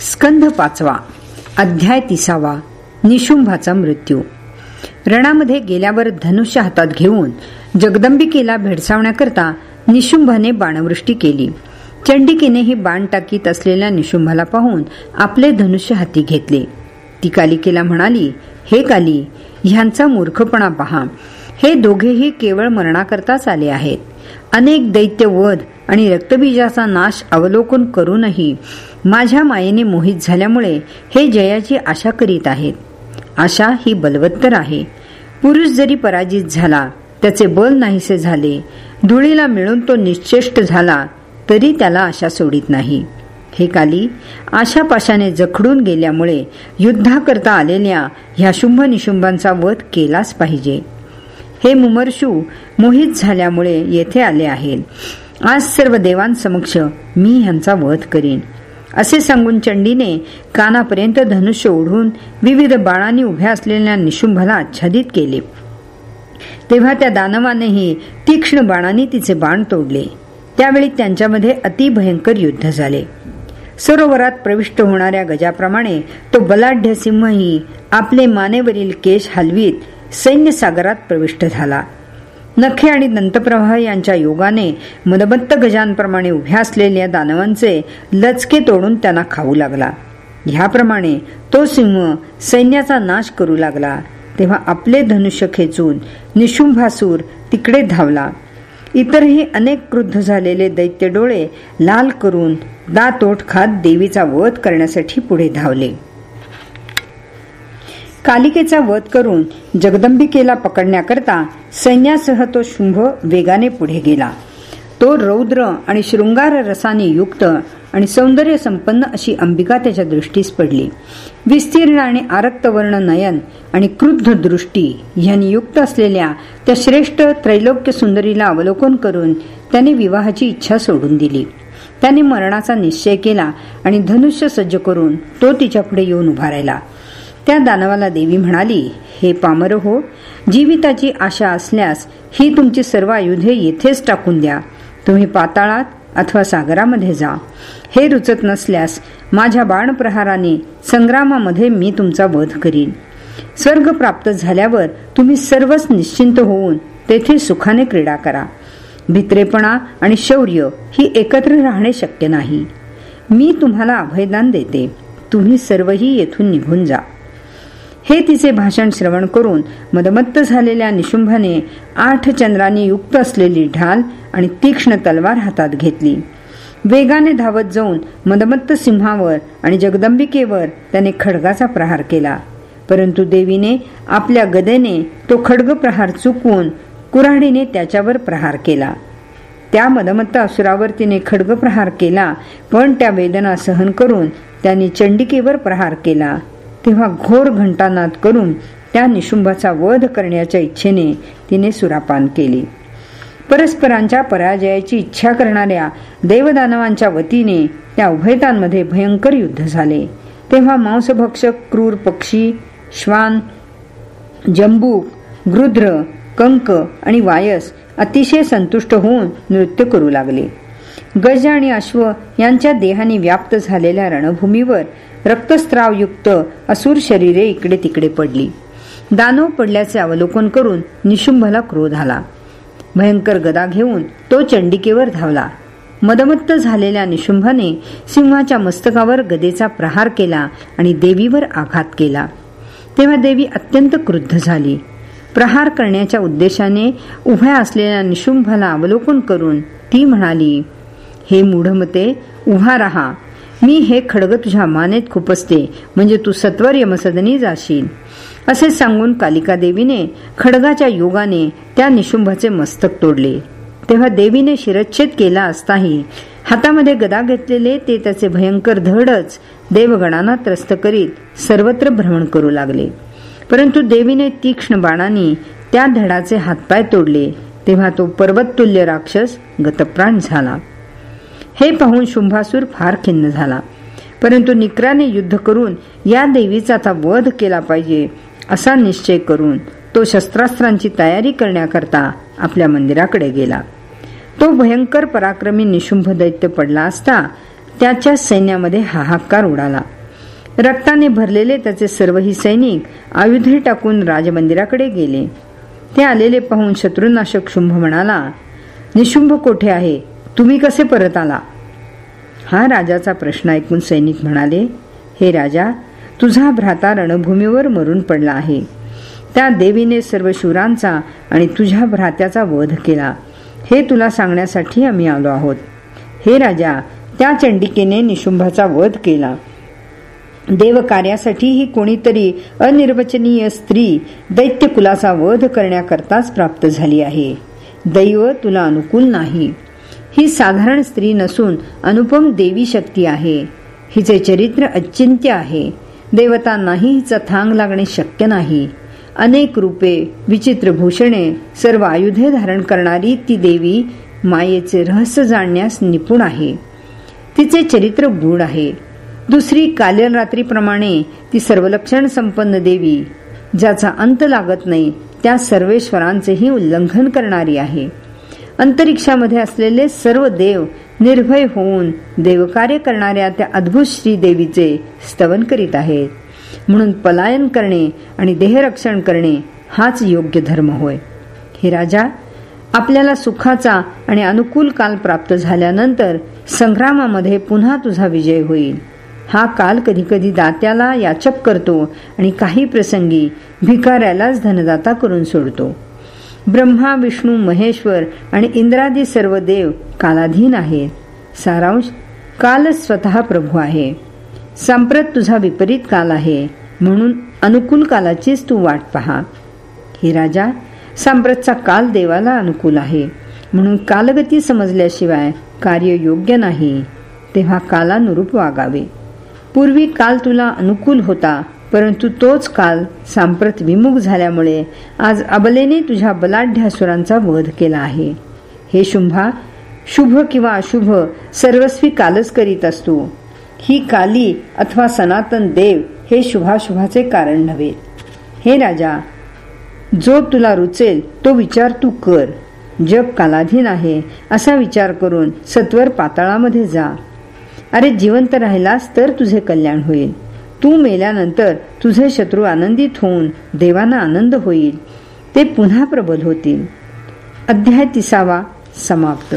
स्कंध पाचवा अध्याय तिसावा निशुंभाचा मृत्यू. रणामध्ये गेल्यावर धनुष्य हातात घेऊन जगदंबिकेला भेडसावण्याकरता निशुंभाने बाणवृष्टी केली. चंडिकेने ही बाण टाकीत असलेल्या निशुंभाला पाहून आपले धनुष्य हाती घेतले. ती कालिकेला म्हणाली हे काली ह्यांचा मूर्खपणा पहा. हे दोघेही केवळ मरणाकरताच आले आहेत. अनेक दैत्य वध आणि रक्तबीजाचा नाश अवलोकन करूनही माझ्या मायेने मोहित झाल्यामुळे हे जयाची आशा करीत आहेत आशा ही बलवत्तर आहे. पुरुष जरी पराजित झाला त्याचे बल नाहीसे झाले धुळीला मिळून तो निश्चेष्ट झाला तरी त्याला आशा सोडित नाही. हे काली आशापाशाने जखडून गेल्यामुळे युद्धाकरता आलेल्या ह्या शुंभ निशुंभांचा वध केलाच पाहिजे. हे मुमर्षू मोहित झाल्यामुळे येथे आले आहेत. आज सर्व देवांसमक्ष मी ह्यांचा वध करीन. असे सांगून चंडीने कानापर्यंत धनुष्य ओढून विविध बाणांनी उभ्या असलेल्या निशुंभाला आच्छादित केले. तेव्हा त्या दानवानेही तीक्ष्ण बाणांनी तिचे बाण तोडले. त्यावेळी त्यांच्यामध्ये अतिभयंकर युद्ध झाले. सरोवरात प्रविष्ट होणाऱ्या गजाप्रमाणे तो बलाढ्य सिंहही आपले मानेवरील केश हलवीत सैन्य सागरात प्रविष्ट झाला. नखे आणि दंतप्रवाह यांच्या योगाने मदबत्त गजांप्रमाणे उभ्या असलेल्या दानवांचे लचके तोडून त्यांना खाऊ लागला. ह्याप्रमाणे तो सिंह सैन्याचा नाश करू लागला. तेव्हा आपले धनुष्य खेचून निशुंभासूर तिकडे धावला. इतरही अनेक क्रुद्ध झालेले दैत्य डोळे लाल करून दातोट खात देवीचा वध करण्यासाठी पुढे धावले. कालिकेचा वध करून जगदंबिकेला पकडण्याकरता सैन्यासह तो शुंभ वेगाने पुढे गेला. तो रौद्र आणि शृंगार रसाने युक्त आणि सौंदर्य संपन्न अशी अंबिका त्याच्या दृष्टीस पडली. विस्तीर्ण आणि आरक्तवर्ण नयन आणि क्रुद्ध दृष्टी यांनी युक्त असलेल्या त्या श्रेष्ठ त्रैलोक्य सुंदरीला अवलोकन करून त्याने विवाहाची इच्छा सोडून दिली. त्याने मरणाचा निश्चय केला आणि धनुष्य सज्ज करून तो तिच्यापुढे येऊन उभा राहिला. त्या दानवाला देवी म्हणाली हे पामर हो जीविताची आशा असल्यास ही तुमची सर्व आयुधे येथेच टाकून द्या. तुम्ही पाताळात अथवा सागरामध्ये जा. हे रुचत नसल्यास माझ्या बाणप्रहाराने संग्रामामध्ये मी तुमचा वध करीन. स्वर्ग प्राप्त झाल्यावर तुम्ही सर्वच निश्चिंत होऊन तेथे सुखाने क्रीडा करा. भित्रेपणा आणि शौर्य ही एकत्र राहणे शक्य नाही. मी तुम्हाला अभयदान देते. तुम्ही सर्वही येथून निघून जा. हे तिचे भाषण श्रवण करून मदमत्त झालेल्या निशुंभाने आठ चंद्रांनी युक्त असलेली ढाल आणि तीक्ष्ण तलवार हातात घेतली. वेगाने धावत जाऊन मदमत्त सिंहावर आणि जगदंबिकेवर त्याने खडगाचा प्रहार केला. परंतु देवीने आपल्या गदेने तो खडग प्रहार चुकवून कुऱ्हाडीने त्याच्यावर प्रहार केला. त्या मदमत्त असुरावर तिने खडग प्रहार केला पण त्या वेदना सहन करून त्यांनी चंडिकेवर प्रहार केला. तेव्हा घोर घंटानाद करून त्या निशुंभाचा वध करण्याच्या इच्छेने तिने सुरापान केली. परस्परांच्या पराजयाची इच्छा करणाऱ्या देवदानवांच्या वतीने त्या उभयतांमध्ये भयंकर युद्ध झाले. तेव्हा मांसभक्षक क्रूर पक्षी श्वान जंबूक गृध्र कंक आणि वायस अतिशय संतुष्ट होऊन नृत्य करू लागले. गज आणि अश्व यांच्या देहाने व्याप्त झालेल्या रणभूमीवर रक्तस्त्रावयुक्त असुर शरीरे इकडे तिकडे पडली. दानव पडल्याचे अवलोकन करून निशुंभला क्रोध आला. भयंकर गदा घेऊन तो चंडिकेवर धावला. मदमत्त झालेल्या निशुंभाने सिंहाच्या मस्तकावर गदेचा प्रहार केला आणि देवीवर आघात केला. तेव्हा देवी अत्यंत क्रुद्ध झाली. प्रहार करण्याच्या उद्देशाने उभ्या असलेल्या निशुंभाला अवलोकन करून ती म्हणाली हे मूढमते उभा राहा. मी हे खडग तुझ्या मानेत खुपसते म्हणजे तू सत्वर यमसदनी जाशील. असे सांगून कालिका देवीने खडगाच्या योगाने त्या निशुंभाचे मस्तक तोडले. तेव्हा देवीने शिरच्छेद केला असताही हातामध्ये गदा घेतलेले ते त्याचे भयंकर धडच देवगणांना त्रस्त करीत सर्वत्र भ्रमण करू लागले. परंतु देवीने तीक्ष्ण बाणांनी त्या धडाचे हातपाय तोडले. तेव्हा तो पर्वततुल्य राक्षस गतप्राण झाला. हे पाहून शुंभासूर फार खिन्न झाला. परंतु निकराने युद्ध करून या देवीचा आता वध केला पाहिजे असा निश्चय करून तो शस्त्रास्त्रांची तयारी करण्याकरता आपल्या मंदिराकडे गेला. तो भयंकर पराक्रमी निशुंभ दैत्य पडला असता त्याच्या सैन्यामध्ये हाहाकार उडाला. रक्ताने भरलेले त्याचे सर्वही सैनिक आयुधे टाकून राजमंदिराकडे गेले. ते आलेले पाहून शत्रुनाशक शुंभ म्हणाला निशुंभ कोठे आहे? तुम्ही कसे परत आला? हा राजाचा प्रश्न ऐकून सैनिक म्हणाले हे राजा तुझा भ्राता रणभूमीवर मरून पडला आहे. त्या देवीने सर्व शूरांचा आणि तुझ्या भ्रात्याचा वध केला. हे तुला सांगण्यासाठी आम्ही आलो आहोत. हे राजा त्या चंडिकेने निशुंभाचा वध केला. देवकार्यासाठी ही कोणीतरी अनिर्वचनीय स्त्री दैत्यकुलाचा वध करण्याकरताच प्राप्त झाली आहे. दैव तुला अनुकूल नाही. ही साधारण स्त्री नसून अनुपम देवी शक्ती आहे. हिचे चरित्र अचिंत्य आहे. देवतांनाही हिचा थांग लागणे शक्य नाही. अनेक रूपे विचित्र भूषणे सर्व आयुधे धारण करणारी ती देवी मायेचे रहस्य जाणण्यास निपुण आहे. तिचे चरित्र गूढ आहे. दुसरी कालीन रात्रीप्रमाणे ती सर्वलक्षण संपन्न देवी ज्याचा अंत लागत नाही त्या सर्वेश्वरांचेही उल्लंघन करणारी आहे. अंतरिक्षामध्ये असलेले सर्व देव निर्भय होऊन देवकार्य करणाऱ्या त्या अद्भुत श्री देवीचे स्तवन करीत आहेत. म्हणून पलायन करणे आणि देहरक्षण करणे हाच योग्य धर्म होय. हे राजा आपल्याला सुखाचा आणि अनुकूल काल प्राप्त झाल्यानंतर संग्रामामध्ये पुन्हा तुझा विजय होईल. हा काल कधी कधी दात्याला याचक करतो आणि काही प्रसंगी भिकाऱ्यालाच धनदाता करून सोडतो. ब्रह्मा विष्णू महेश्वर आणि इंद्रादी सर्व देव कालाधीन आहेत सारांश कालच स्वतः प्रभू आहे. संप्रत तुझा विपरीत काल आहे. म्हणून अनुकूल कालाचीच तू वाट पहा. हे राजा सांप्रतचा काल देवाला अनुकूल आहे. म्हणून कालगती समजल्याशिवाय कार्य योग्य नाही. तेव्हा कालानुरूप वागावे. पूर्वी काल तुला अनुकूल होता परंतु तोच काल सांप्रत विमुख झाल्यामुळे आज अबलेने तुझ्या बलाढ्यासुरांचा वध केला आहे. हे शुंभा शुभ किंवा अशुभ सर्वस्वी कालच करीत असतो. ही काली अथवा सनातन देव हे शुभाशुभाचे कारण नव्हे. हे राजा जो तुला रुचेल तो विचार तू कर. जग कालाधीन आहे असा विचार करून सत्वर पाताळामध्ये जा. अरे जिवंत राहिलास तर तुझे कल्याण होईल. तू मेल्यानंतर तुझे शत्रू आनंदित होऊन देवांना आनंद होईल. ते पुन्हा प्रबल होतील. अध्याय तिसावा समाप्त.